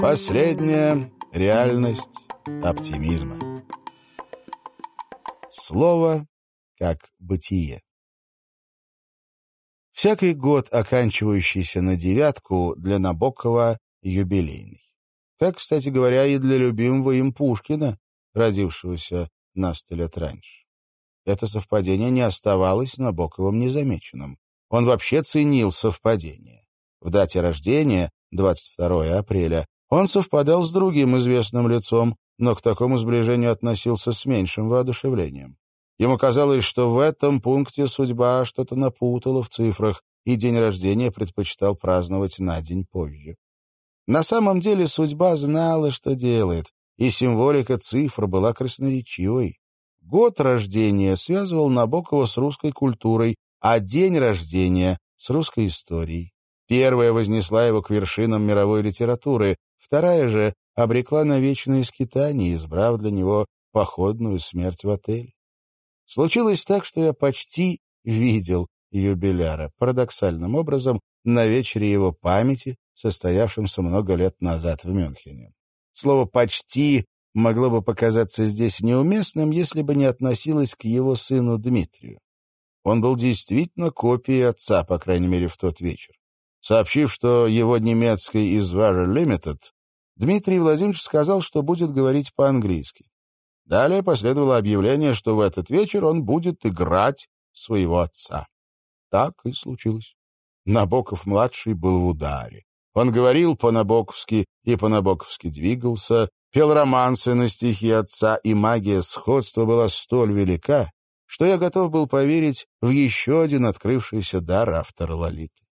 Последняя реальность оптимизма. Слово как бытие. Всякий год, оканчивающийся на девятку, для Набокова юбилейный. Как, кстати говоря, и для любимого им Пушкина, родившегося на сто лет раньше. Это совпадение не оставалось Набоковым незамеченным. Он вообще ценил совпадение. В дате рождения, 22 апреля, он совпадал с другим известным лицом, но к такому сближению относился с меньшим воодушевлением. Ему казалось, что в этом пункте судьба что-то напутала в цифрах, и день рождения предпочитал праздновать на день позже. На самом деле судьба знала, что делает, и символика цифр была красноречивой. Год рождения связывал Набокова с русской культурой, а день рождения — с русской историей. Первая вознесла его к вершинам мировой литературы, вторая же обрекла на вечное скитание, избрав для него походную смерть в отеле. Случилось так, что я почти видел юбиляра, парадоксальным образом, на вечере его памяти, состоявшемся много лет назад в Мюнхене. Слово «почти» могло бы показаться здесь неуместным, если бы не относилось к его сыну Дмитрию. Он был действительно копией отца, по крайней мере, в тот вечер. Сообщив, что его немецкий из Вара Limited, Дмитрий Владимирович сказал, что будет говорить по-английски. Далее последовало объявление, что в этот вечер он будет играть своего отца. Так и случилось. Набоков-младший был в ударе. Он говорил по-набоковски и по-набоковски двигался, пел романсы на стихи отца, и магия сходства была столь велика, что я готов был поверить в еще один открывшийся дар автора Лолиты.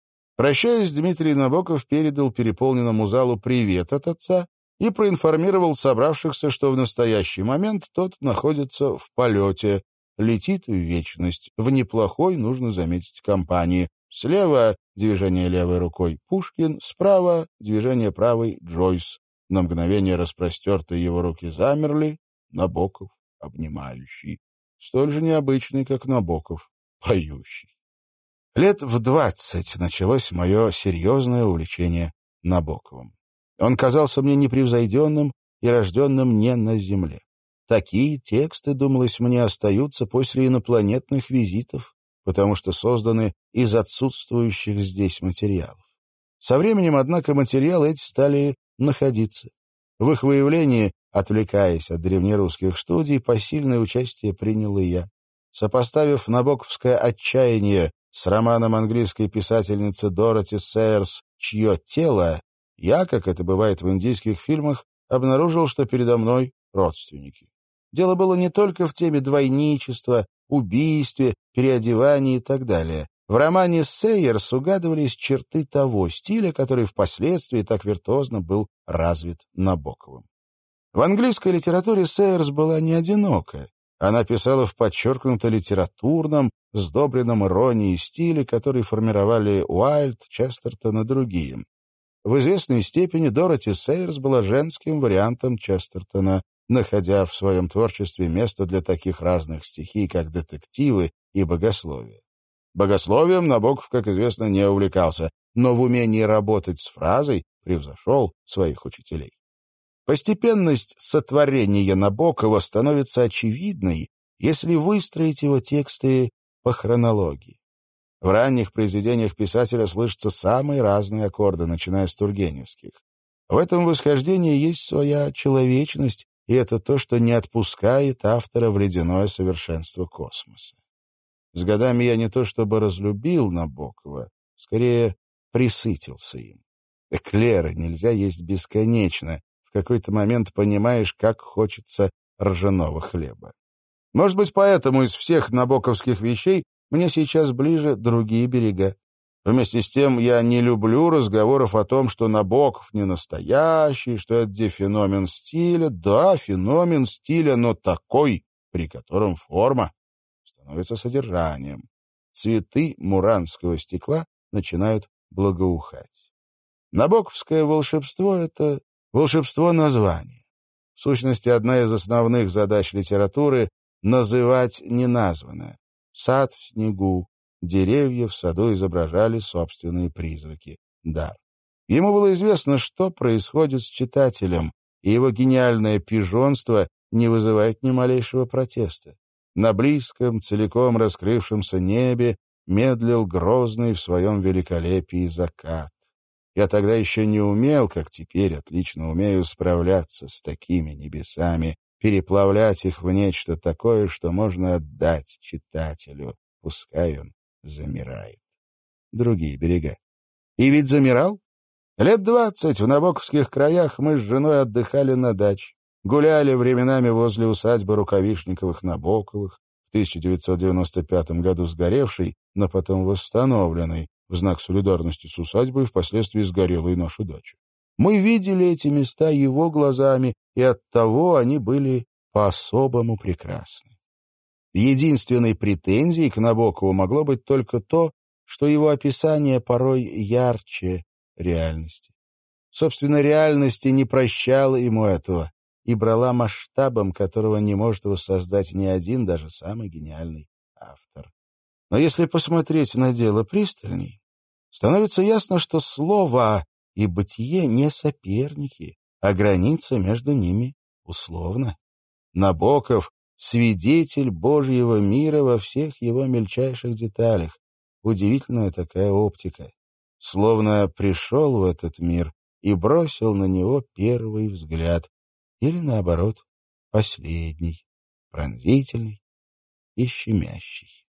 Прощаясь, Дмитрий Набоков передал переполненному залу привет от отца и проинформировал собравшихся, что в настоящий момент тот находится в полете, летит в вечность, в неплохой, нужно заметить, компании. Слева — движение левой рукой Пушкин, справа — движение правой Джойс. На мгновение распростертые его руки замерли, Набоков обнимающий столь же необычный, как Набоков, поющий. Лет в двадцать началось мое серьезное увлечение Набоковым. Он казался мне непревзойденным и рожденным не на земле. Такие тексты, думалось мне, остаются после инопланетных визитов, потому что созданы из отсутствующих здесь материалов. Со временем, однако, материалы эти стали находиться. В их выявлении Отвлекаясь от древнерусских студий, посильное участие принял и я. Сопоставив набоковское отчаяние с романом английской писательницы Дороти Сейерс «Чье тело», я, как это бывает в индийских фильмах, обнаружил, что передо мной родственники. Дело было не только в теме двойничества, убийстве, переодевании и так далее. В романе Сейерс угадывались черты того стиля, который впоследствии так виртуозно был развит Набоковым. В английской литературе Сейерс была не одинока. Она писала в подчеркнуто литературном, сдобренном иронией стиле, который формировали Уайльд, Честертон и другие. В известной степени Дороти Сейерс была женским вариантом Честертона, находя в своем творчестве место для таких разных стихий, как детективы и богословие. Богословием Набоков, как известно, не увлекался, но в умении работать с фразой превзошел своих учителей. Постепенность сотворения Набокова становится очевидной, если выстроить его тексты по хронологии. В ранних произведениях писателя слышатся самые разные аккорды, начиная с тургеневских. В этом восхождении есть своя человечность, и это то, что не отпускает автора в ледяное совершенство космоса. С годами я не то чтобы разлюбил Набокова, скорее присытился им. Эклеры нельзя есть бесконечно, в какой-то момент понимаешь, как хочется ржаного хлеба. Может быть, поэтому из всех набоковских вещей мне сейчас ближе другие берега. Вместе с тем я не люблю разговоров о том, что Набоков не настоящий, что это феномен стиля. Да, феномен стиля, но такой, при котором форма становится содержанием. Цветы муранского стекла начинают благоухать. Набоковское волшебство — это Волшебство названий. В сущности, одна из основных задач литературы — называть неназванное. Сад в снегу, деревья в саду изображали собственные призраки. Дар. Ему было известно, что происходит с читателем, и его гениальное пижонство не вызывает ни малейшего протеста. На близком, целиком раскрывшемся небе медлил грозный в своем великолепии закат. Я тогда еще не умел, как теперь отлично умею справляться с такими небесами, переплавлять их в нечто такое, что можно отдать читателю, пускай он замирает. Другие берега. И ведь замирал. Лет двадцать в Набоковских краях мы с женой отдыхали на даче. Гуляли временами возле усадьбы Рукавишниковых-Набоковых, в 1995 году сгоревшей, но потом восстановленной, в знак солидарности с усадьбой впоследствии сгорела и наша дача. Мы видели эти места его глазами, и оттого они были по-особому прекрасны. Единственной претензией к Набокову могло быть только то, что его описание порой ярче реальности. Собственно, реальности не прощала ему этого, и брала масштабом, которого не может воссоздать ни один, даже самый гениальный автор. Но если посмотреть на дело пристальней, становится ясно, что слово и бытие не соперники, а граница между ними условна. Набоков — свидетель Божьего мира во всех его мельчайших деталях. Удивительная такая оптика. Словно пришел в этот мир и бросил на него первый взгляд, или, наоборот, последний, пронзительный и щемящий.